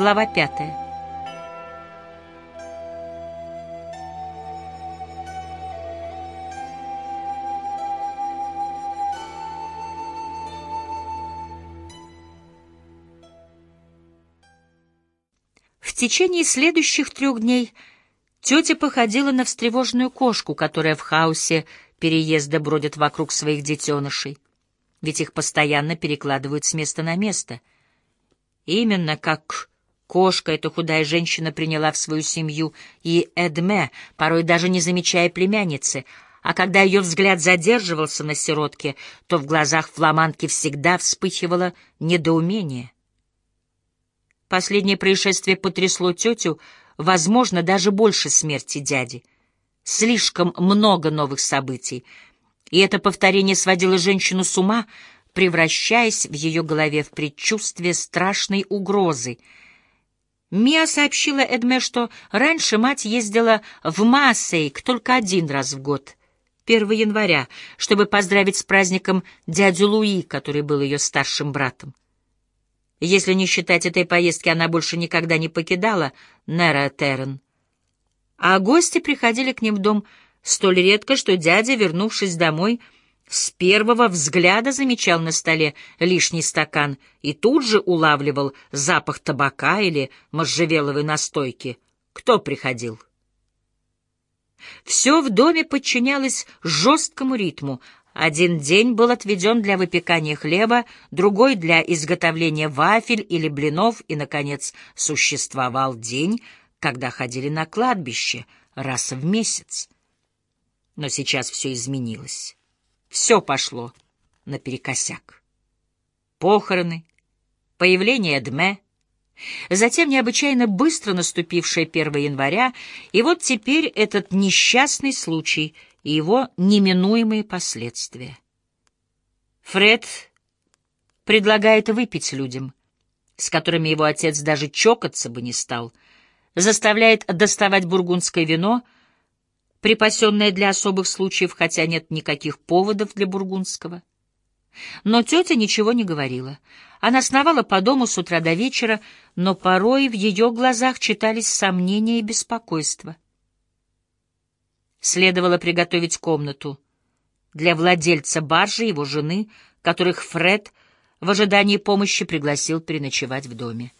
Глава пятая. В течение следующих трех дней тетя походила на встревоженную кошку, которая в хаосе переезда бродит вокруг своих детенышей, ведь их постоянно перекладывают с места на место. Именно как Кошка эта худая женщина приняла в свою семью и Эдме, порой даже не замечая племянницы, а когда ее взгляд задерживался на сиротке, то в глазах фламанки всегда вспыхивало недоумение. Последнее происшествие потрясло тетю, возможно, даже больше смерти дяди. Слишком много новых событий, и это повторение сводило женщину с ума, превращаясь в ее голове в предчувствие страшной угрозы — Мия сообщила Эдме, что раньше мать ездила в Маасейк только один раз в год, 1 января, чтобы поздравить с праздником дядю Луи, который был ее старшим братом. Если не считать этой поездки, она больше никогда не покидала Нера Террен. А гости приходили к ним в дом столь редко, что дядя, вернувшись домой, — с первого взгляда замечал на столе лишний стакан и тут же улавливал запах табака или можжевеловой настойки. Кто приходил? Все в доме подчинялось жесткому ритму. Один день был отведен для выпекания хлеба, другой — для изготовления вафель или блинов, и, наконец, существовал день, когда ходили на кладбище раз в месяц. Но сейчас все изменилось. Все пошло наперекосяк. Похороны, появление Эдме, затем необычайно быстро наступившее 1 января, и вот теперь этот несчастный случай и его неминуемые последствия. Фред предлагает выпить людям, с которыми его отец даже чокаться бы не стал, заставляет доставать бургундское вино — припасенное для особых случаев, хотя нет никаких поводов для бургундского. Но тетя ничего не говорила. Она сновала по дому с утра до вечера, но порой в ее глазах читались сомнения и беспокойство. Следовало приготовить комнату для владельца баржи, его жены, которых Фред в ожидании помощи пригласил переночевать в доме.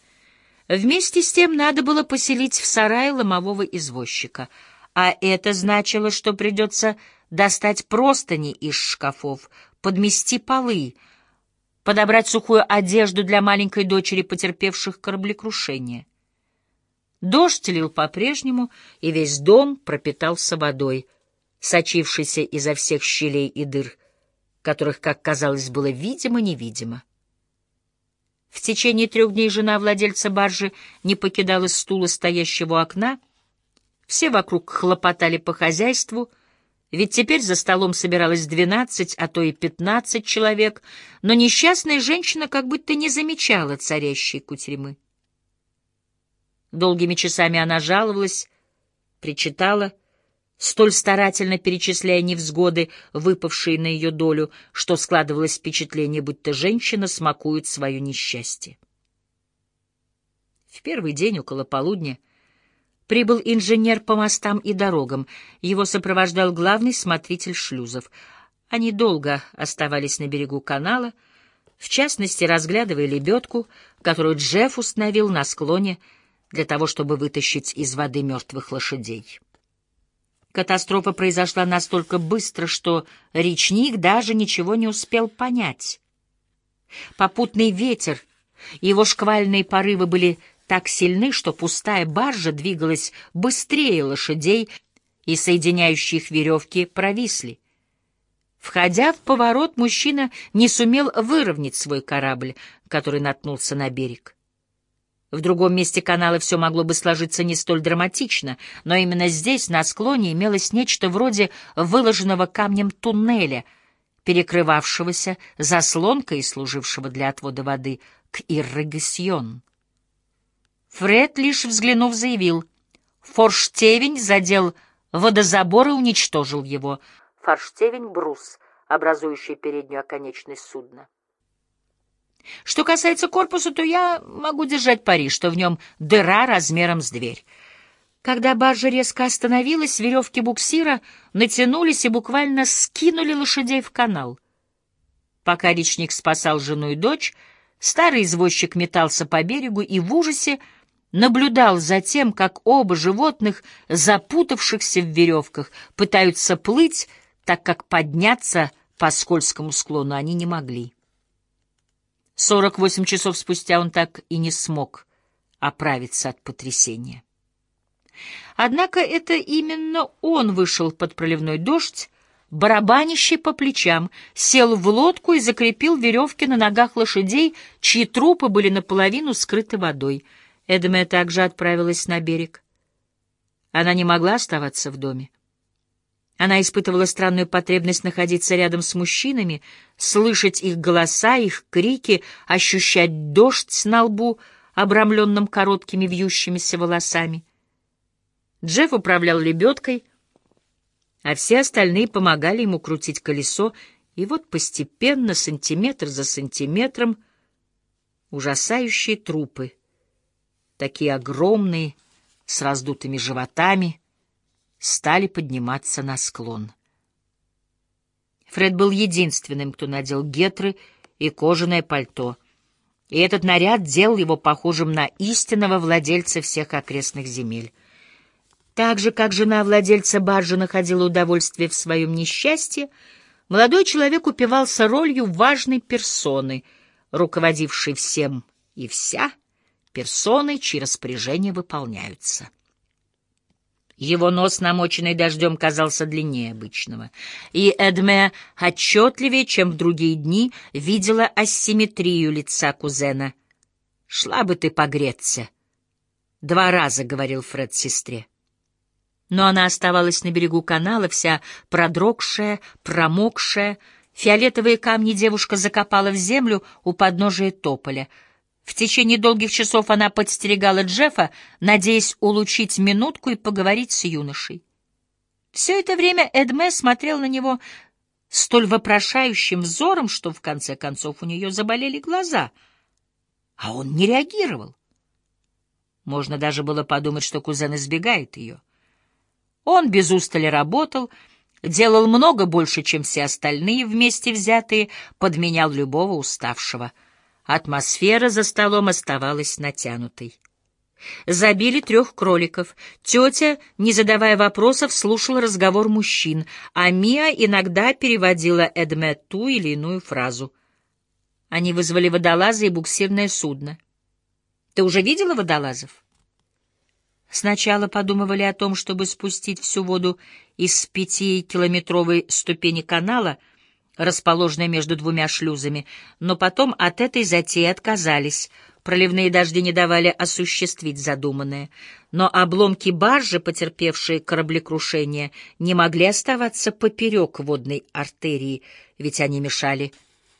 Вместе с тем надо было поселить в сарае ломового извозчика — а это значило, что придется достать простыни из шкафов, подмести полы, подобрать сухую одежду для маленькой дочери потерпевших кораблекрушение. Дождь лил по-прежнему, и весь дом пропитался водой, сочившейся изо всех щелей и дыр, которых, как казалось, было видимо-невидимо. В течение трех дней жена владельца баржи не покидала стула, стоящего окна, все вокруг хлопотали по хозяйству, ведь теперь за столом собиралось двенадцать, а то и пятнадцать человек, но несчастная женщина как будто не замечала царящей кутерьмы. Долгими часами она жаловалась, причитала, столь старательно перечисляя невзгоды, выпавшие на ее долю, что складывалось впечатление, будто женщина смакует свое несчастье. В первый день около полудня Прибыл инженер по мостам и дорогам. Его сопровождал главный смотритель шлюзов. Они долго оставались на берегу канала, в частности, разглядывая лебедку, которую Джефф установил на склоне для того, чтобы вытащить из воды мертвых лошадей. Катастрофа произошла настолько быстро, что речник даже ничего не успел понять. Попутный ветер, его шквальные порывы были так сильны, что пустая баржа двигалась быстрее лошадей, и соединяющие их веревки провисли. Входя в поворот, мужчина не сумел выровнять свой корабль, который наткнулся на берег. В другом месте канала все могло бы сложиться не столь драматично, но именно здесь, на склоне, имелось нечто вроде выложенного камнем туннеля, перекрывавшегося заслонкой и служившего для отвода воды к ирригасьон. Фред, лишь взглянув, заявил. Форштевень задел водозабор и уничтожил его. Форштевень — брус, образующий переднюю оконечность судна. Что касается корпуса, то я могу держать пари, что в нем дыра размером с дверь. Когда баржа резко остановилась, веревки буксира натянулись и буквально скинули лошадей в канал. Пока речник спасал жену и дочь, старый извозчик метался по берегу и в ужасе наблюдал за тем, как оба животных, запутавшихся в веревках, пытаются плыть, так как подняться по скользкому склону они не могли. Сорок восемь часов спустя он так и не смог оправиться от потрясения. Однако это именно он вышел под проливной дождь, барабанящий по плечам, сел в лодку и закрепил веревки на ногах лошадей, чьи трупы были наполовину скрыты водой. Эдме также отправилась на берег. Она не могла оставаться в доме. Она испытывала странную потребность находиться рядом с мужчинами, слышать их голоса, их крики, ощущать дождь на лбу, обрамленном короткими вьющимися волосами. Джефф управлял лебедкой, а все остальные помогали ему крутить колесо, и вот постепенно, сантиметр за сантиметром, ужасающие трупы, такие огромные, с раздутыми животами, стали подниматься на склон. Фред был единственным, кто надел гетры и кожаное пальто, и этот наряд делал его похожим на истинного владельца всех окрестных земель. Так же, как жена владельца баржи находила удовольствие в своем несчастье, молодой человек упивался ролью важной персоны, руководившей всем и вся, персоной, чьи распоряжения выполняются. Его нос, намоченный дождем, казался длиннее обычного, и Эдме отчетливее, чем в другие дни, видела асимметрию лица кузена. «Шла бы ты погреться!» — два раза говорил Фред сестре но она оставалась на берегу канала, вся продрогшая, промокшая. Фиолетовые камни девушка закопала в землю у подножия тополя. В течение долгих часов она подстерегала Джеффа, надеясь улучшить минутку и поговорить с юношей. Все это время Эдме смотрел на него столь вопрошающим взором, что в конце концов у нее заболели глаза, а он не реагировал. Можно даже было подумать, что кузен избегает ее. Он без устали работал, делал много больше, чем все остальные вместе взятые, подменял любого уставшего. Атмосфера за столом оставалась натянутой. Забили трех кроликов. Тетя, не задавая вопросов, слушала разговор мужчин, а Мия иногда переводила Эдме ту или иную фразу. Они вызвали водолаза и буксирное судно. «Ты уже видела водолазов?» Сначала подумывали о том, чтобы спустить всю воду из пятикилометровой ступени канала, расположенной между двумя шлюзами, но потом от этой затеи отказались. Проливные дожди не давали осуществить задуманное. Но обломки баржи, потерпевшие кораблекрушение, не могли оставаться поперек водной артерии, ведь они мешали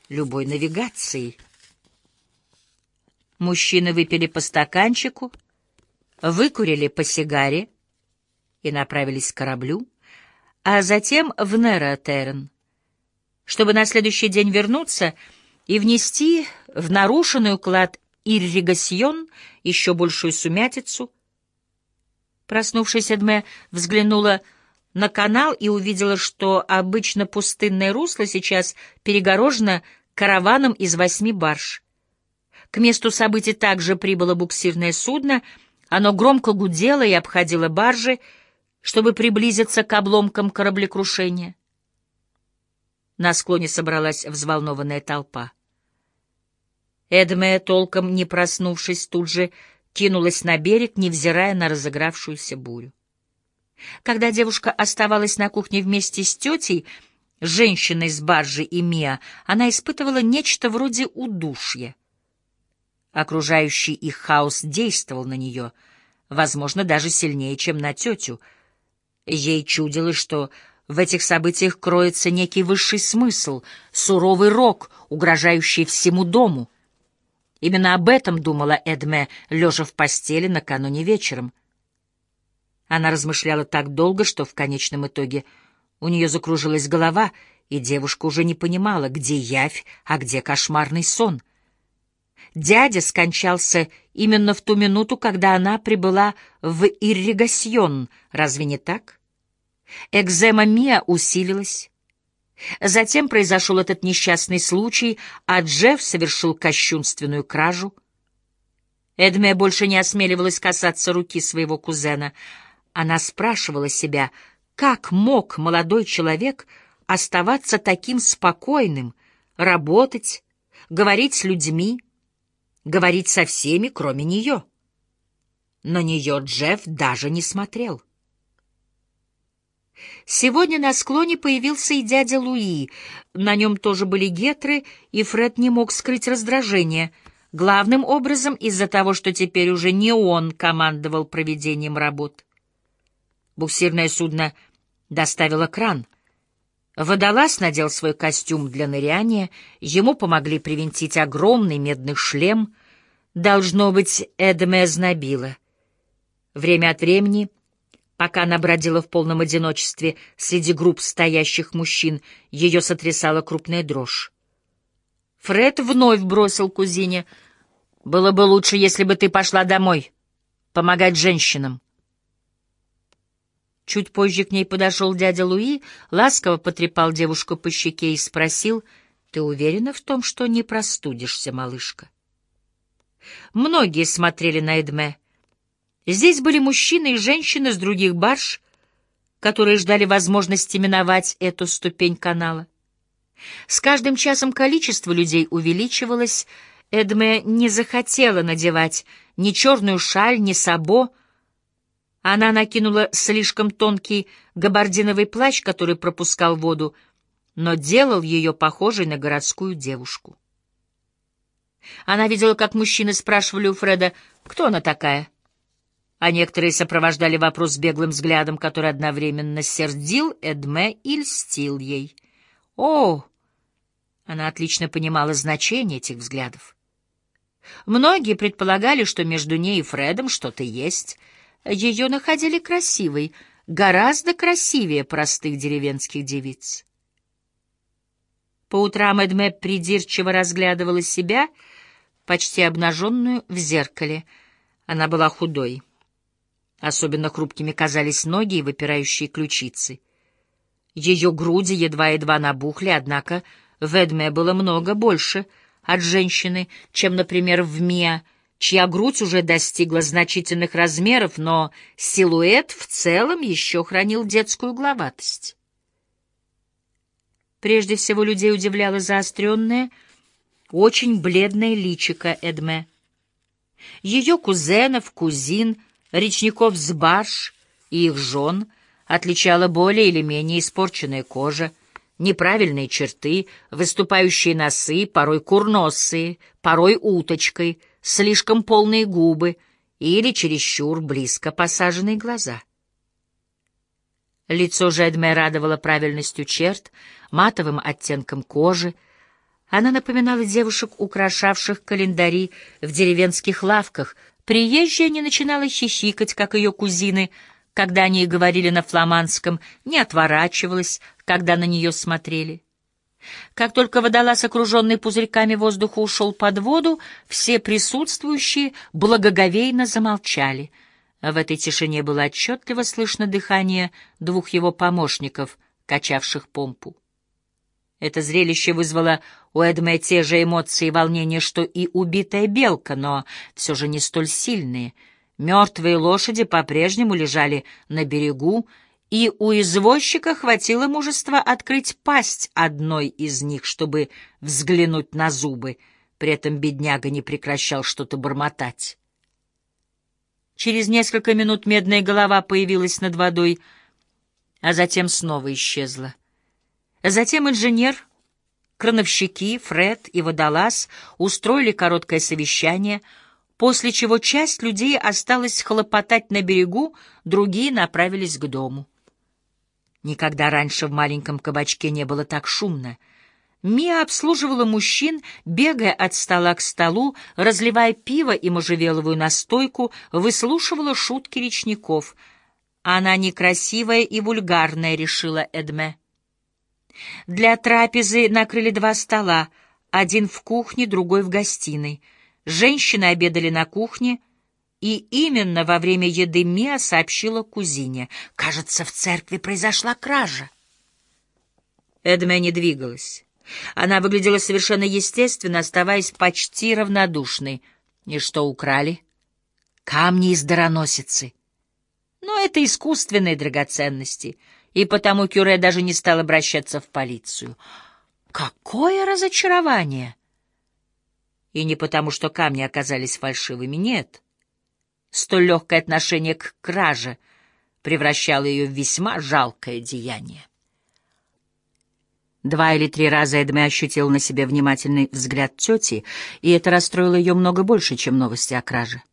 любой навигации. Мужчины выпили по стаканчику — выкурили по сигаре и направились к кораблю, а затем в Неротерн, чтобы на следующий день вернуться и внести в нарушенный уклад ирригасьон еще большую сумятицу. Проснувшись, Эдме взглянула на канал и увидела, что обычно пустынное русло сейчас перегорожено караваном из восьми барж. К месту событий также прибыло буксирное судно — оно громко гудело и обходило баржи, чтобы приблизиться к обломкам кораблекрушения. На склоне собралась взволнованная толпа. Эдме, толком не проснувшись, тут же кинулась на берег, невзирая на разыгравшуюся бурю. Когда девушка оставалась на кухне вместе с тетей, женщиной с баржи и Миа, она испытывала нечто вроде удушья. Окружающий их хаос действовал на нее, возможно, даже сильнее, чем на тетю. Ей чудилось, что в этих событиях кроется некий высший смысл, суровый рок, угрожающий всему дому. Именно об этом думала Эдме, лежа в постели накануне вечером. Она размышляла так долго, что в конечном итоге у нее закружилась голова, и девушка уже не понимала, где явь, а где кошмарный сон — дядя скончался именно в ту минуту, когда она прибыла в Ирригасьон, разве не так? Экзема Мия усилилась. Затем произошел этот несчастный случай, а Джефф совершил кощунственную кражу. Эдме больше не осмеливалась касаться руки своего кузена. Она спрашивала себя, как мог молодой человек оставаться таким спокойным, работать, говорить с людьми, говорить со всеми, кроме нее. На нее Джефф даже не смотрел. Сегодня на склоне появился и дядя Луи. На нем тоже были гетры, и Фред не мог скрыть раздражение. Главным образом из-за того, что теперь уже не он командовал проведением работ. Буксирное судно доставило кран. Водолаз надел свой костюм для ныряния, ему помогли привинтить огромный медный шлем. Должно быть, Эдме знобило. Время от времени, пока она бродила в полном одиночестве среди групп стоящих мужчин, ее сотрясала крупная дрожь. Фред вновь бросил кузине. «Было бы лучше, если бы ты пошла домой, помогать женщинам». Чуть позже к ней подошел дядя Луи, ласково потрепал девушку по щеке и спросил, «Ты уверена в том, что не простудишься, малышка?» Многие смотрели на Эдме. Здесь были мужчины и женщины с других барж, которые ждали возможности миновать эту ступень канала. С каждым часом количество людей увеличивалось, Эдме не захотела надевать ни черную шаль, ни сабо, она накинула слишком тонкий габардиновый плащ, который пропускал воду, но делал ее похожей на городскую девушку. Она видела, как мужчины спрашивали у Фреда, кто она такая, а некоторые сопровождали вопрос беглым взглядом, который одновременно сердил Эдме и льстил ей. О! Она отлично понимала значение этих взглядов. Многие предполагали, что между ней и Фредом что-то есть — ее находили красивой, гораздо красивее простых деревенских девиц. По утрам Эдме придирчиво разглядывала себя, почти обнаженную в зеркале. Она была худой. Особенно хрупкими казались ноги и выпирающие ключицы. Ее груди едва-едва набухли, однако в Эдме было много больше от женщины, чем, например, в Миа, чья грудь уже достигла значительных размеров, но силуэт в целом еще хранил детскую гловатость. Прежде всего людей удивляло заостренное, очень бледное личико Эдме. Ее кузенов, кузин, речников с барж и их жен отличала более или менее испорченная кожа, неправильные черты, выступающие носы, порой курносые, порой уточкой — слишком полные губы или чересчур близко посаженные глаза. Лицо Жедме радовало правильностью черт, матовым оттенком кожи. Она напоминала девушек, украшавших календари в деревенских лавках. Приезжая не начинала хихикать, как ее кузины, когда они говорили на фламандском, не отворачивалась, когда на нее смотрели. Как только водолаз, окруженный пузырьками воздуха, ушел под воду, все присутствующие благоговейно замолчали. В этой тишине было отчетливо слышно дыхание двух его помощников, качавших помпу. Это зрелище вызвало у Эдме те же эмоции и волнения, что и убитая белка, но все же не столь сильные. Мертвые лошади по-прежнему лежали на берегу, и у извозчика хватило мужества открыть пасть одной из них, чтобы взглянуть на зубы. При этом бедняга не прекращал что-то бормотать. Через несколько минут медная голова появилась над водой, а затем снова исчезла. Затем инженер, крановщики, Фред и водолаз устроили короткое совещание, после чего часть людей осталась хлопотать на берегу, другие направились к дому. Никогда раньше в маленьком кабачке не было так шумно. Мия обслуживала мужчин, бегая от стола к столу, разливая пиво и можжевеловую настойку, выслушивала шутки речников. «Она некрасивая и вульгарная», — решила Эдме. Для трапезы накрыли два стола, один в кухне, другой в гостиной. Женщины обедали на кухне, и именно во время еды Мия сообщила кузине. «Кажется, в церкви произошла кража». Эдме не двигалась. Она выглядела совершенно естественно, оставаясь почти равнодушной. И что украли? Камни из дароносицы. Но это искусственные драгоценности, и потому Кюре даже не стал обращаться в полицию. Какое разочарование! И не потому, что камни оказались фальшивыми, нет. Столь легкое отношение к краже превращало ее в весьма жалкое деяние. Два или три раза Эдме ощутил на себе внимательный взгляд тети, и это расстроило ее много больше, чем новости о краже.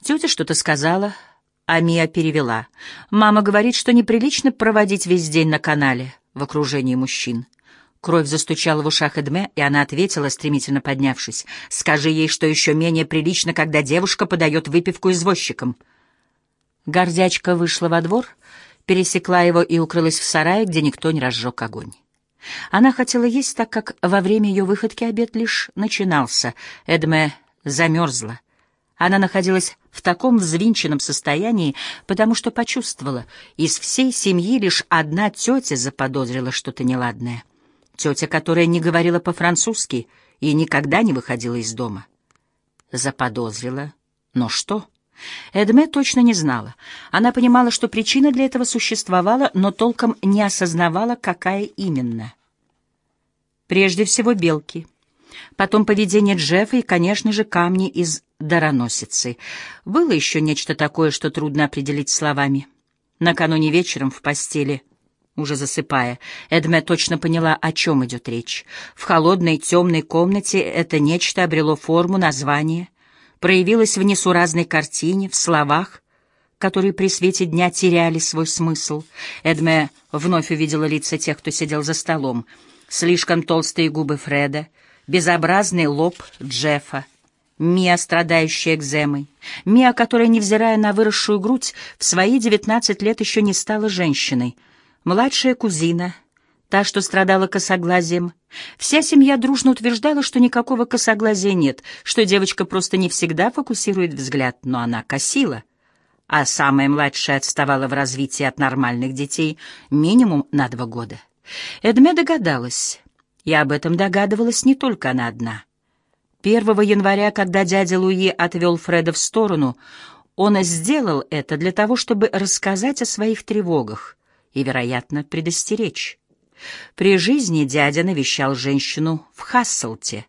Тетя что-то сказала, а Мия перевела. «Мама говорит, что неприлично проводить весь день на канале в окружении мужчин». Кровь застучала в ушах Эдме, и она ответила, стремительно поднявшись. «Скажи ей, что еще менее прилично, когда девушка подает выпивку извозчикам». Гордячка вышла во двор, пересекла его и укрылась в сарае, где никто не разжег огонь. Она хотела есть, так как во время ее выходки обед лишь начинался. Эдме замерзла. Она находилась в таком взвинченном состоянии, потому что почувствовала, из всей семьи лишь одна тетя заподозрила что-то неладное. Тетя, которая не говорила по-французски и никогда не выходила из дома. Заподозрила. Но что? Эдме точно не знала. Она понимала, что причина для этого существовала, но толком не осознавала, какая именно. Прежде всего белки. Потом поведение Джеффа и, конечно же, камни из дароносицы. Было еще нечто такое, что трудно определить словами. Накануне вечером в постели, уже засыпая, Эдме точно поняла, о чем идет речь. В холодной темной комнате это нечто обрело форму, название — проявилась в несуразной картине, в словах, которые при свете дня теряли свой смысл. Эдме вновь увидела лица тех, кто сидел за столом. Слишком толстые губы Фреда, безобразный лоб Джеффа, Мия, страдающая экземой, Мия, которая, невзирая на выросшую грудь, в свои девятнадцать лет еще не стала женщиной, младшая кузина — та, что страдала косоглазием. Вся семья дружно утверждала, что никакого косоглазия нет, что девочка просто не всегда фокусирует взгляд, но она косила. А самая младшая отставала в развитии от нормальных детей минимум на два года. Эдме догадалась, и об этом догадывалась не только она одна. 1 января, когда дядя Луи отвел Фреда в сторону, он сделал это для того, чтобы рассказать о своих тревогах и, вероятно, предостеречь. При жизни дядя навещал женщину в Хасселте.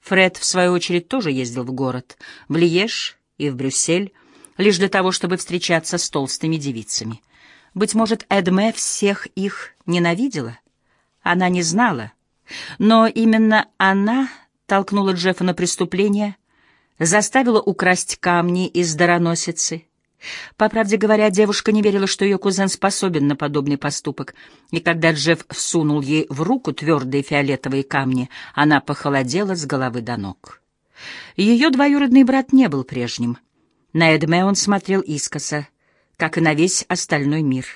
Фред, в свою очередь, тоже ездил в город, в Лиеж и в Брюссель, лишь для того, чтобы встречаться с толстыми девицами. Быть может, Эдме всех их ненавидела? Она не знала. Но именно она толкнула Джеффа на преступление, заставила украсть камни из дароносицы — по правде говоря, девушка не верила, что ее кузен способен на подобный поступок, и когда Джефф всунул ей в руку твердые фиолетовые камни, она похолодела с головы до ног. Ее двоюродный брат не был прежним. На Эдме он смотрел искоса, как и на весь остальной мир.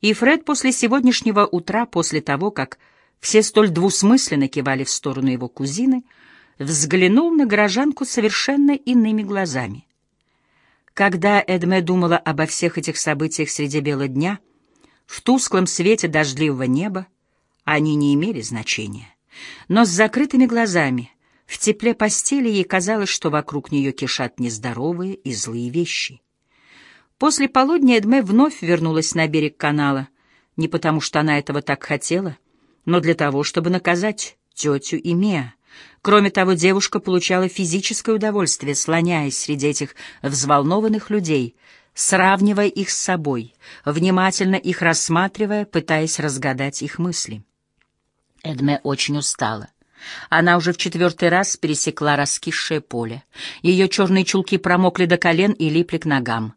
И Фред после сегодняшнего утра, после того, как все столь двусмысленно кивали в сторону его кузины, взглянул на горожанку совершенно иными глазами. Когда Эдме думала обо всех этих событиях среди бела дня, в тусклом свете дождливого неба, они не имели значения. Но с закрытыми глазами, в тепле постели ей казалось, что вокруг нее кишат нездоровые и злые вещи. После полудня Эдме вновь вернулась на берег канала, не потому что она этого так хотела, но для того, чтобы наказать тетю и Меа. Кроме того, девушка получала физическое удовольствие, слоняясь среди этих взволнованных людей, сравнивая их с собой, внимательно их рассматривая, пытаясь разгадать их мысли. Эдме очень устала. Она уже в четвертый раз пересекла раскисшее поле. Ее черные чулки промокли до колен и липли к ногам.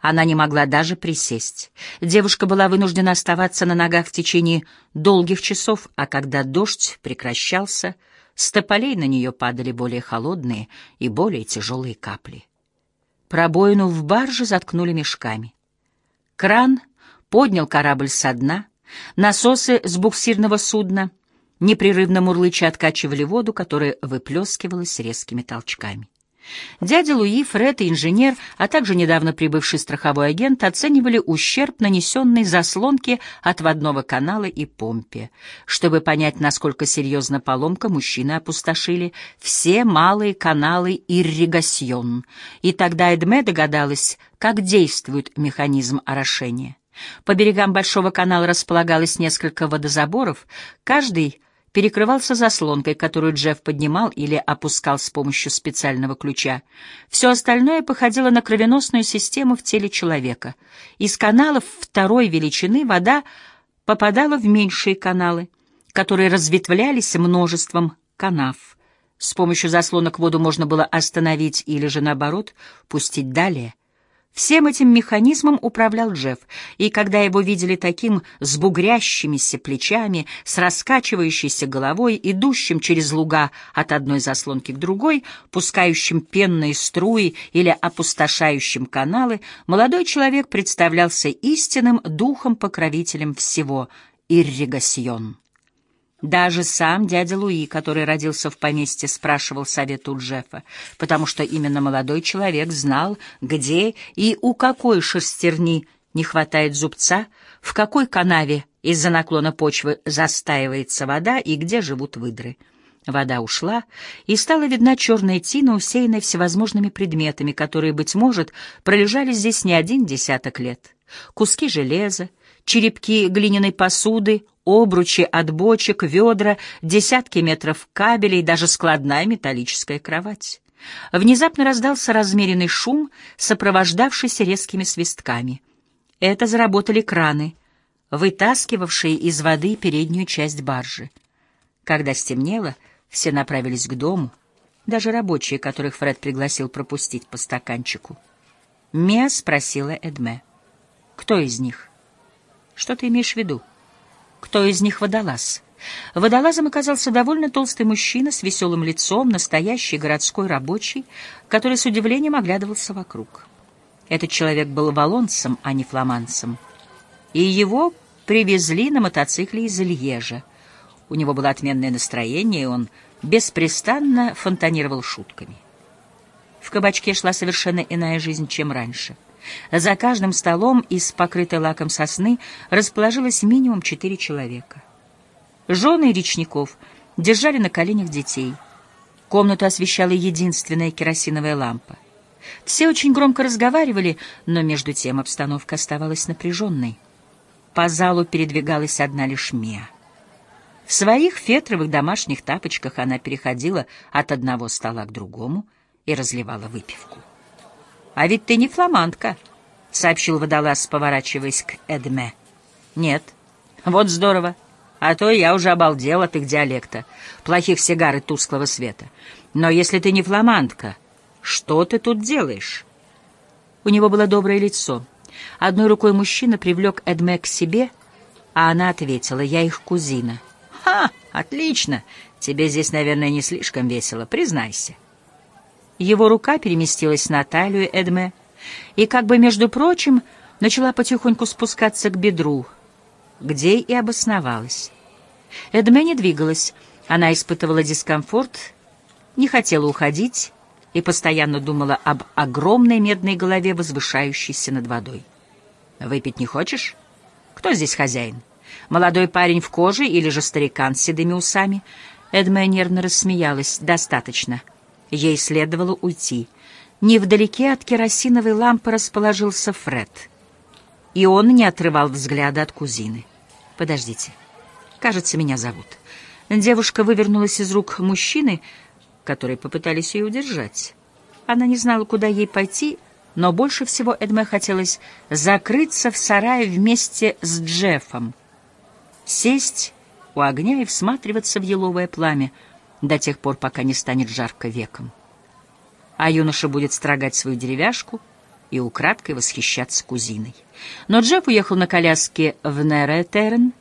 Она не могла даже присесть. Девушка была вынуждена оставаться на ногах в течение долгих часов, а когда дождь прекращался — с тополей на нее падали более холодные и более тяжелые капли. Пробоину в барже заткнули мешками. Кран поднял корабль со дна, насосы с буксирного судна непрерывно мурлыча откачивали воду, которая выплескивалась резкими толчками. Дядя Луи, Фред и инженер, а также недавно прибывший страховой агент оценивали ущерб, нанесенный заслонке отводного канала и помпе. Чтобы понять, насколько серьезна поломка, мужчины опустошили все малые каналы ирригасьон. И тогда Эдме догадалась, как действует механизм орошения. По берегам Большого канала располагалось несколько водозаборов, каждый перекрывался заслонкой, которую Джефф поднимал или опускал с помощью специального ключа. Все остальное походило на кровеносную систему в теле человека. Из каналов второй величины вода попадала в меньшие каналы, которые разветвлялись множеством канав. С помощью заслонок воду можно было остановить или же, наоборот, пустить далее. Всем этим механизмом управлял Джефф, и когда его видели таким с бугрящимися плечами, с раскачивающейся головой, идущим через луга от одной заслонки к другой, пускающим пенные струи или опустошающим каналы, молодой человек представлялся истинным духом-покровителем всего — ирригасьон. Даже сам дядя Луи, который родился в поместье, спрашивал совет у Джеффа, потому что именно молодой человек знал, где и у какой шерстерни не хватает зубца, в какой канаве из-за наклона почвы застаивается вода и где живут выдры. Вода ушла, и стала видна черная тина, усеянная всевозможными предметами, которые, быть может, пролежали здесь не один десяток лет. Куски железа, черепки глиняной посуды, обручи от бочек, ведра, десятки метров кабелей, даже складная металлическая кровать. Внезапно раздался размеренный шум, сопровождавшийся резкими свистками. Это заработали краны, вытаскивавшие из воды переднюю часть баржи. Когда стемнело, все направились к дому, даже рабочие, которых Фред пригласил пропустить по стаканчику. Мия спросила Эдме. «Кто из них?» «Что ты имеешь в виду?» Кто из них водолаз. Водолазом оказался довольно толстый мужчина с веселым лицом, настоящий городской рабочий, который с удивлением оглядывался вокруг. Этот человек был валонцем, а не фламандцем. И его привезли на мотоцикле из Льежа. У него было отменное настроение, и он беспрестанно фонтанировал шутками. В кабачке шла совершенно иная жизнь, чем раньше — за каждым столом из покрытой лаком сосны расположилось минимум четыре человека. Жены речников держали на коленях детей. Комнату освещала единственная керосиновая лампа. Все очень громко разговаривали, но между тем обстановка оставалась напряженной. По залу передвигалась одна лишь Мия. В своих фетровых домашних тапочках она переходила от одного стола к другому и разливала выпивку. «А ведь ты не фламандка», — сообщил водолаз, поворачиваясь к Эдме. «Нет». «Вот здорово. А то я уже обалдел от их диалекта, плохих сигар и тусклого света. Но если ты не фламандка, что ты тут делаешь?» У него было доброе лицо. Одной рукой мужчина привлек Эдме к себе, а она ответила, «Я их кузина». «Ха! Отлично! Тебе здесь, наверное, не слишком весело, признайся». Его рука переместилась на талию Эдме и, как бы между прочим, начала потихоньку спускаться к бедру, где и обосновалась. Эдме не двигалась, она испытывала дискомфорт, не хотела уходить и постоянно думала об огромной медной голове, возвышающейся над водой. «Выпить не хочешь? Кто здесь хозяин? Молодой парень в коже или же старикан с седыми усами?» Эдме нервно рассмеялась. «Достаточно». Ей следовало уйти. Невдалеке от керосиновой лампы расположился Фред. И он не отрывал взгляда от кузины. «Подождите. Кажется, меня зовут». Девушка вывернулась из рук мужчины, которые попытались ее удержать. Она не знала, куда ей пойти, но больше всего Эдме хотелось закрыться в сарае вместе с Джеффом, сесть у огня и всматриваться в еловое пламя — до тех пор, пока не станет жарко веком. А юноша будет строгать свою деревяшку и украдкой восхищаться кузиной. Но Джефф уехал на коляске в Неретерн,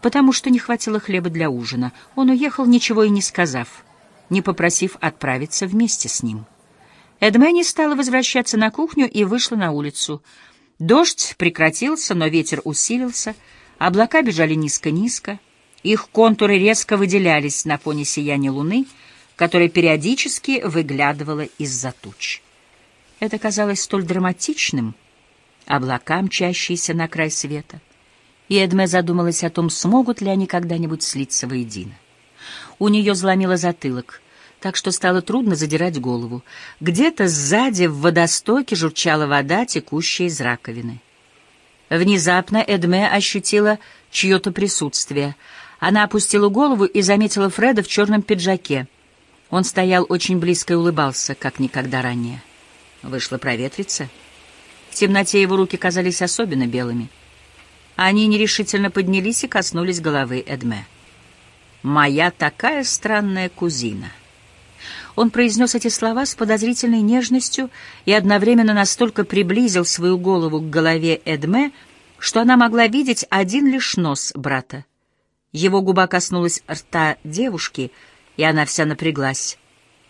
потому что не хватило хлеба для ужина. Он уехал, ничего и не сказав, не попросив отправиться вместе с ним. Эдме не стала возвращаться на кухню и вышла на улицу. Дождь прекратился, но ветер усилился, облака бежали низко-низко. Их контуры резко выделялись на фоне сияния луны, которая периодически выглядывала из-за туч. Это казалось столь драматичным, облака, мчащиеся на край света. И Эдме задумалась о том, смогут ли они когда-нибудь слиться воедино. У нее заломило затылок, так что стало трудно задирать голову. Где-то сзади в водостоке журчала вода, текущая из раковины. Внезапно Эдме ощутила чье-то присутствие. Она опустила голову и заметила Фреда в черном пиджаке. Он стоял очень близко и улыбался, как никогда ранее. Вышло проветриться. В темноте его руки казались особенно белыми. Они нерешительно поднялись и коснулись головы Эдме. «Моя такая странная кузина». Он произнес эти слова с подозрительной нежностью и одновременно настолько приблизил свою голову к голове Эдме, что она могла видеть один лишь нос брата. Его губа коснулась рта девушки, и она вся напряглась,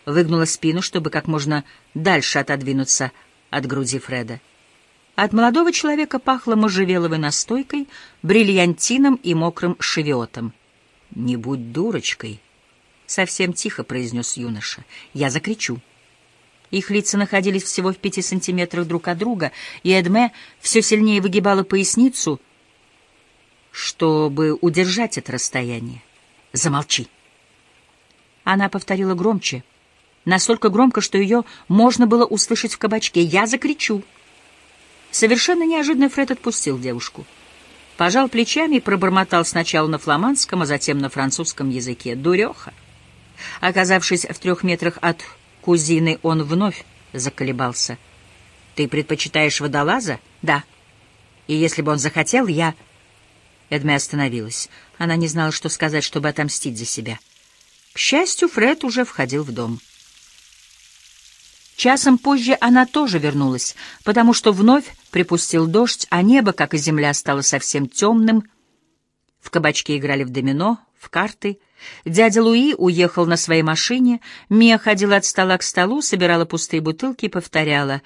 выгнула спину, чтобы как можно дальше отодвинуться от груди Фреда. От молодого человека пахло можжевеловой настойкой, бриллиантином и мокрым шевиотом. «Не будь дурочкой», — совсем тихо произнес юноша. «Я закричу». Их лица находились всего в пяти сантиметрах друг от друга, и Эдме все сильнее выгибала поясницу, чтобы удержать это расстояние. «Замолчи!» Она повторила громче, настолько громко, что ее можно было услышать в кабачке. «Я закричу!» Совершенно неожиданно Фред отпустил девушку. Пожал плечами и пробормотал сначала на фламандском, а затем на французском языке. «Дуреха!» Оказавшись в трех метрах от кузины, он вновь заколебался. «Ты предпочитаешь водолаза?» «Да». «И если бы он захотел, я...» Эдме остановилась. Она не знала, что сказать, чтобы отомстить за себя. К счастью, Фред уже входил в дом. Часом позже она тоже вернулась, потому что вновь припустил дождь, а небо, как и земля, стало совсем темным. В кабачке играли в домино, в карты. Дядя Луи уехал на своей машине, Мия ходила от стола к столу, собирала пустые бутылки и повторяла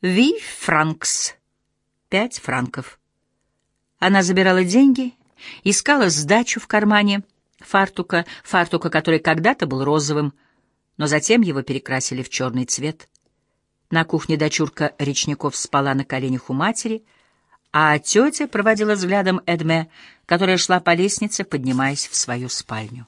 «Ви франкс» — пять франков. Она забирала деньги, искала сдачу в кармане фартука, фартука, который когда-то был розовым, но затем его перекрасили в черный цвет. На кухне дочурка Речников спала на коленях у матери, а тетя проводила взглядом Эдме, которая шла по лестнице, поднимаясь в свою спальню.